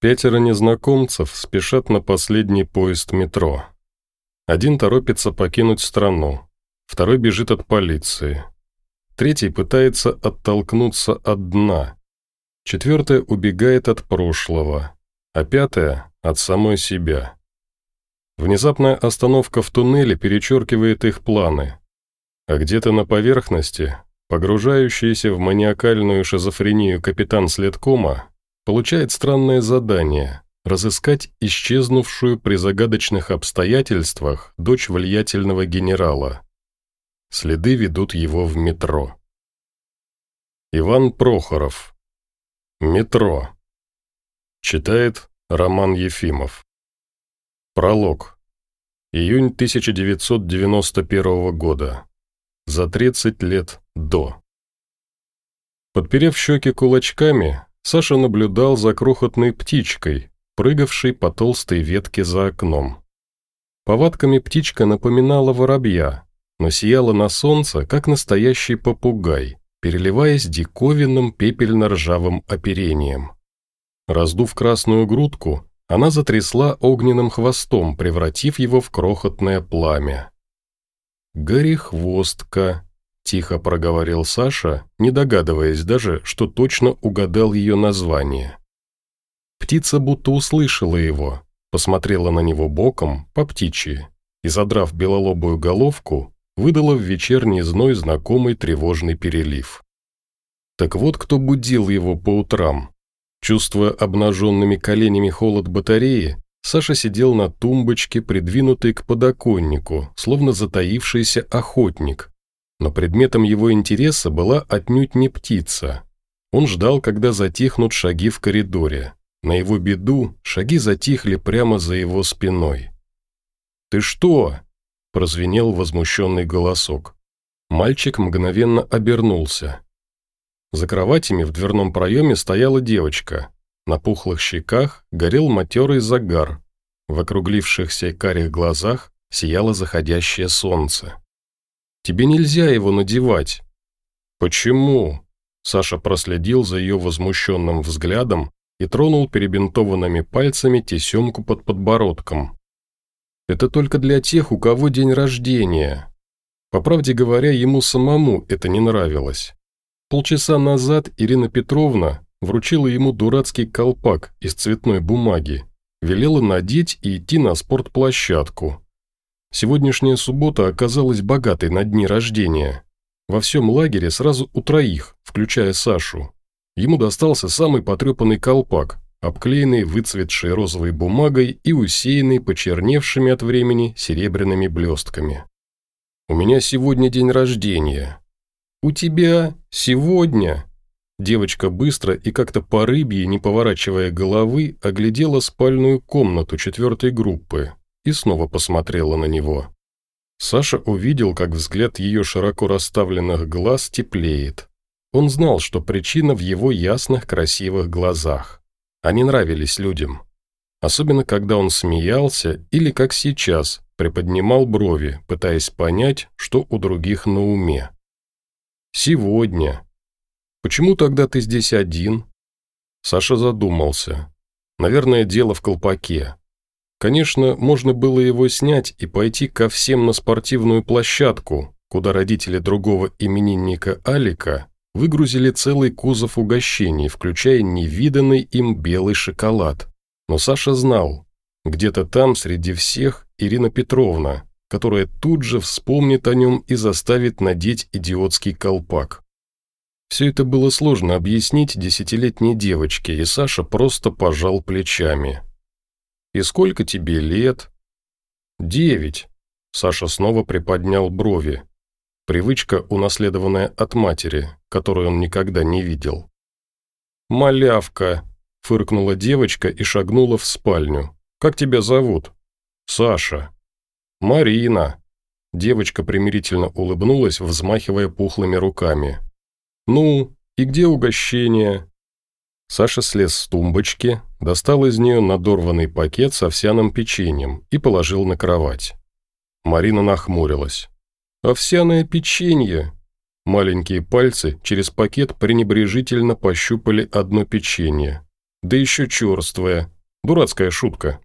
Пятеро незнакомцев спешат на последний поезд метро. Один торопится покинуть страну, второй бежит от полиции. Третий пытается оттолкнуться от дна. Четвертая убегает от прошлого, а пятая – от самой себя. Внезапная остановка в туннеле перечеркивает их планы. А где-то на поверхности, погружающийся в маниакальную шизофрению капитан следкома, получает странное задание – разыскать исчезнувшую при загадочных обстоятельствах дочь влиятельного генерала. Следы ведут его в метро. Иван Прохоров. Метро. Читает Роман Ефимов. Пролог. Июнь 1991 года. За 30 лет до. Подперев щеки кулачками, Саша наблюдал за крохотной птичкой, прыгавшей по толстой ветке за окном. Повадками птичка напоминала воробья, но сияла на солнце, как настоящий попугай, переливаясь диковинным пепельно-ржавым оперением. Раздув красную грудку, она затрясла огненным хвостом, превратив его в крохотное пламя. «Горехвостка», – тихо проговорил Саша, не догадываясь даже, что точно угадал ее название. Птица будто услышала его, посмотрела на него боком, по птичьи, и, задрав белолобую головку, выдала в вечерний зной знакомый тревожный перелив. Так вот кто будил его по утрам. Чувствуя обнаженными коленями холод батареи, Саша сидел на тумбочке, придвинутой к подоконнику, словно затаившийся охотник. Но предметом его интереса была отнюдь не птица. Он ждал, когда затихнут шаги в коридоре. На его беду шаги затихли прямо за его спиной. «Ты что?» – прозвенел возмущенный голосок. Мальчик мгновенно обернулся. За кроватями в дверном проеме стояла девочка. На пухлых щеках горел матерый загар. В округлившихся карих глазах сияло заходящее солнце. «Тебе нельзя его надевать». «Почему?» Саша проследил за ее возмущенным взглядом и тронул перебинтованными пальцами тесемку под подбородком. «Это только для тех, у кого день рождения». По правде говоря, ему самому это не нравилось. Полчаса назад Ирина Петровна вручила ему дурацкий колпак из цветной бумаги, велела надеть и идти на спортплощадку. Сегодняшняя суббота оказалась богатой на дни рождения. Во всем лагере сразу у троих, включая Сашу. Ему достался самый потрепанный колпак, обклеенный выцветшей розовой бумагой и усеянный почерневшими от времени серебряными блестками. «У меня сегодня день рождения». «У тебя сегодня?» Девочка быстро и как-то по рыбье, не поворачивая головы, оглядела спальную комнату четвертой группы и снова посмотрела на него. Саша увидел, как взгляд ее широко расставленных глаз теплеет. Он знал, что причина в его ясных, красивых глазах. Они нравились людям. Особенно, когда он смеялся или, как сейчас, приподнимал брови, пытаясь понять, что у других на уме. «Сегодня. Почему тогда ты здесь один?» Саша задумался. Наверное, дело в колпаке. Конечно, можно было его снять и пойти ко всем на спортивную площадку, куда родители другого именинника Алика выгрузили целый кузов угощений, включая невиданный им белый шоколад. Но Саша знал, где-то там среди всех Ирина Петровна, которая тут же вспомнит о нем и заставит надеть идиотский колпак. Все это было сложно объяснить десятилетней девочке, и Саша просто пожал плечами. «И сколько тебе лет?» «Девять». Саша снова приподнял брови. Привычка, унаследованная от матери, которую он никогда не видел. «Малявка!» – фыркнула девочка и шагнула в спальню. «Как тебя зовут?» «Саша». «Марина». Девочка примирительно улыбнулась, взмахивая пухлыми руками. «Ну, и где угощение?» Саша слез с тумбочки, достал из нее надорванный пакет с овсяным печеньем и положил на кровать. Марина нахмурилась. «Овсяное печенье!» Маленькие пальцы через пакет пренебрежительно пощупали одно печенье. Да еще черствая. Дурацкая шутка».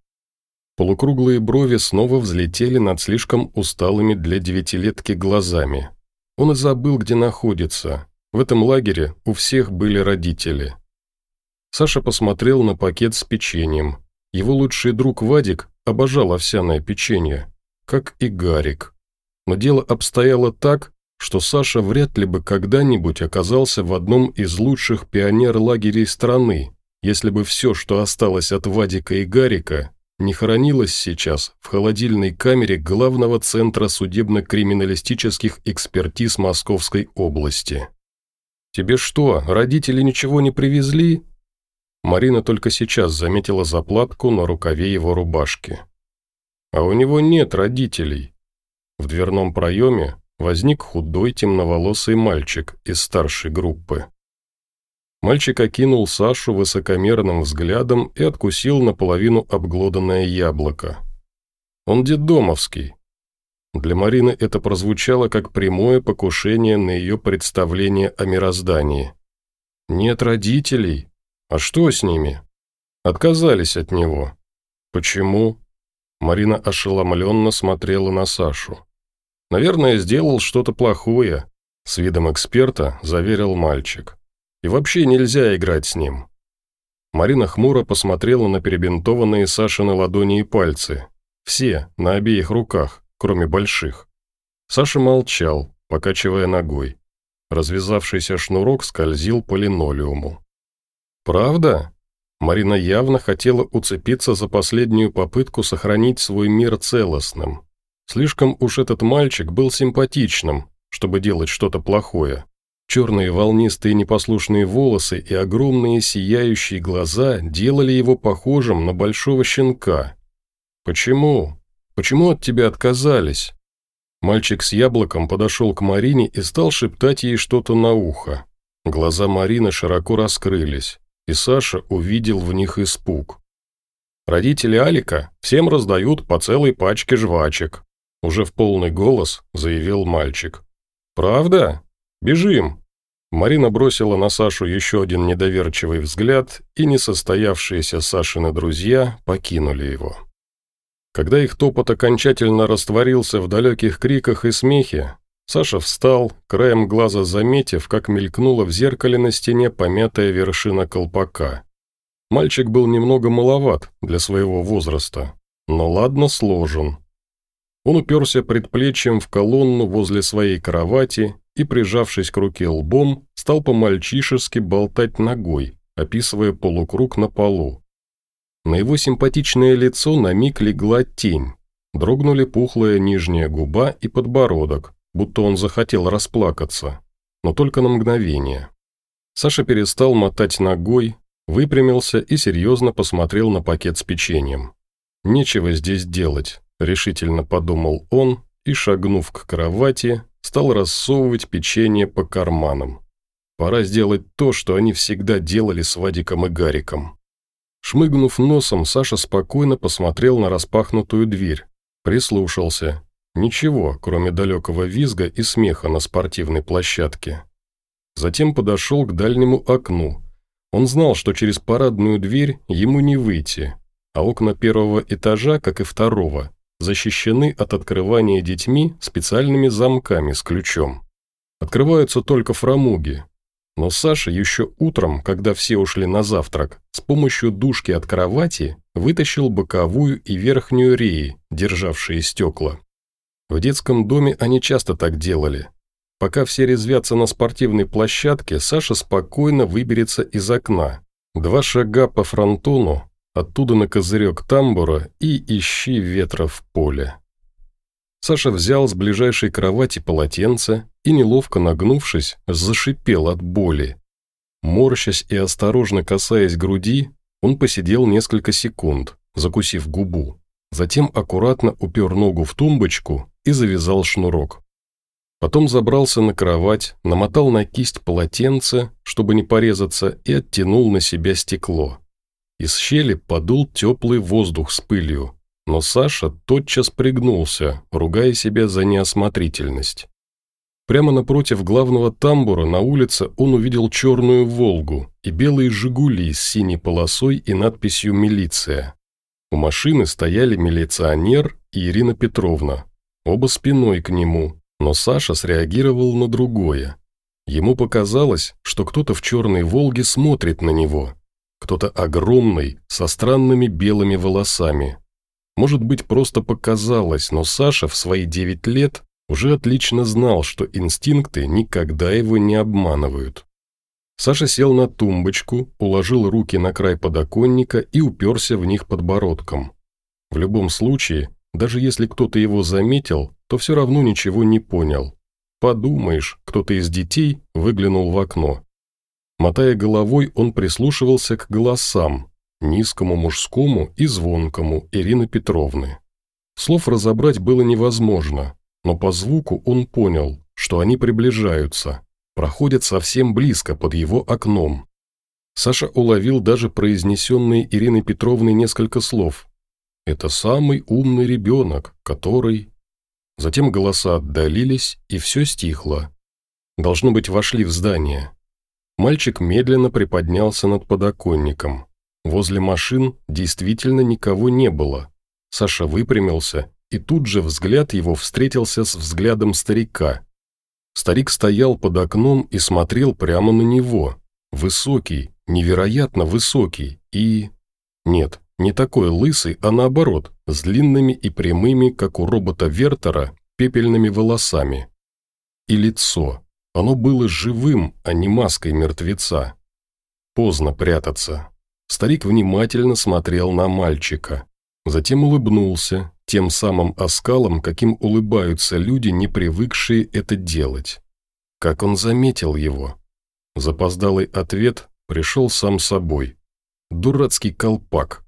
Полукруглые брови снова взлетели над слишком усталыми для девятилетки глазами. Он и забыл, где находится. В этом лагере у всех были родители. Саша посмотрел на пакет с печеньем. Его лучший друг Вадик обожал овсяное печенье, как и Гарик. Но дело обстояло так, что Саша вряд ли бы когда-нибудь оказался в одном из лучших пионер-лагерей страны, если бы все, что осталось от Вадика и Гарика, не хоронилось сейчас в холодильной камере Главного центра судебно-криминалистических экспертиз Московской области. «Тебе что, родители ничего не привезли?» Марина только сейчас заметила заплатку на рукаве его рубашки. «А у него нет родителей». В дверном проеме возник худой темноволосый мальчик из старшей группы. Мальчик окинул Сашу высокомерным взглядом и откусил наполовину обглоданное яблоко. Он детдомовский. Для Марины это прозвучало как прямое покушение на ее представление о мироздании. «Нет родителей? А что с ними?» «Отказались от него». «Почему?» Марина ошеломленно смотрела на Сашу. Наверное, сделал что-то плохое», – с видом эксперта заверил мальчик. «И вообще нельзя играть с ним». Марина хмуро посмотрела на перебинтованные Сашины ладони и пальцы. Все, на обеих руках, кроме больших. Саша молчал, покачивая ногой. Развязавшийся шнурок скользил по линолеуму. «Правда?» Марина явно хотела уцепиться за последнюю попытку сохранить свой мир целостным. Слишком уж этот мальчик был симпатичным, чтобы делать что-то плохое. Черные волнистые непослушные волосы и огромные сияющие глаза делали его похожим на большого щенка. «Почему? Почему от тебя отказались?» Мальчик с яблоком подошел к Марине и стал шептать ей что-то на ухо. Глаза Марины широко раскрылись, и Саша увидел в них испуг. Родители Алика всем раздают по целой пачке жвачек. Уже в полный голос заявил мальчик. «Правда? Бежим!» Марина бросила на Сашу еще один недоверчивый взгляд, и несостоявшиеся Сашины друзья покинули его. Когда их топот окончательно растворился в далеких криках и смехе, Саша встал, краем глаза заметив, как мелькнула в зеркале на стене помятая вершина колпака. Мальчик был немного маловат для своего возраста, но ладно сложен, он уперся предплечьем в колонну возле своей кровати и, прижавшись к руке лбом, стал по-мальчишески болтать ногой, описывая полукруг на полу. На его симпатичное лицо на миг легла тень. Дрогнули пухлая нижняя губа и подбородок, будто он захотел расплакаться, но только на мгновение. Саша перестал мотать ногой, выпрямился и серьезно посмотрел на пакет с печеньем. Нечего здесь делать, решительно подумал он и, шагнув к кровати, стал рассовывать печенье по карманам. Пора сделать то, что они всегда делали с Вадиком и Гариком. Шмыгнув носом, Саша спокойно посмотрел на распахнутую дверь, прислушался. Ничего, кроме далекого визга и смеха на спортивной площадке. Затем подошел к дальнему окну. Он знал, что через парадную дверь ему не выйти, а окна первого этажа, как и второго, защищены от открывания детьми специальными замками с ключом. Открываются только фрамуги. Но Саша еще утром, когда все ушли на завтрак, с помощью дужки от кровати вытащил боковую и верхнюю реи, державшие стекла. В детском доме они часто так делали. Пока все резвятся на спортивной площадке, Саша спокойно выберется из окна. Два шага по фронтону, оттуда на козырек тамбура и ищи ветра в поле. Саша взял с ближайшей кровати полотенце и, неловко нагнувшись, зашипел от боли. Морщась и осторожно касаясь груди, он посидел несколько секунд, закусив губу. Затем аккуратно упер ногу в тумбочку и завязал шнурок. Потом забрался на кровать, намотал на кисть полотенце, чтобы не порезаться, и оттянул на себя стекло. Из щели подул теплый воздух с пылью, но Саша тотчас пригнулся, ругая себя за неосмотрительность. Прямо напротив главного тамбура на улице он увидел черную «Волгу» и белые «Жигули» с синей полосой и надписью «Милиция». У машины стояли милиционер и Ирина Петровна, оба спиной к нему, но Саша среагировал на другое. Ему показалось, что кто-то в черной «Волге» смотрит на него. Кто-то огромный, со странными белыми волосами. Может быть, просто показалось, но Саша в свои девять лет уже отлично знал, что инстинкты никогда его не обманывают. Саша сел на тумбочку, уложил руки на край подоконника и уперся в них подбородком. В любом случае, даже если кто-то его заметил, то все равно ничего не понял. Подумаешь, кто-то из детей выглянул в окно. Мотая головой, он прислушивался к голосам, низкому мужскому и звонкому Ирины Петровны. Слов разобрать было невозможно, но по звуку он понял, что они приближаются, проходят совсем близко под его окном. Саша уловил даже произнесенные Ириной Петровной несколько слов. «Это самый умный ребенок, который...» Затем голоса отдалились, и все стихло. Должно быть, вошли в здание. Мальчик медленно приподнялся над подоконником. Возле машин действительно никого не было. Саша выпрямился и тут же взгляд его встретился с взглядом старика. Старик стоял под окном и смотрел прямо на него. Высокий, невероятно высокий и... Нет, не такой лысый, а наоборот, с длинными и прямыми, как у робота Вертера, пепельными волосами. И лицо. Оно было живым, а не маской мертвеца. Поздно прятаться. Старик внимательно смотрел на мальчика. Затем улыбнулся, тем самым оскалом, каким улыбаются люди, не привыкшие это делать. Как он заметил его? Запоздалый ответ пришел сам собой. Дурацкий колпак.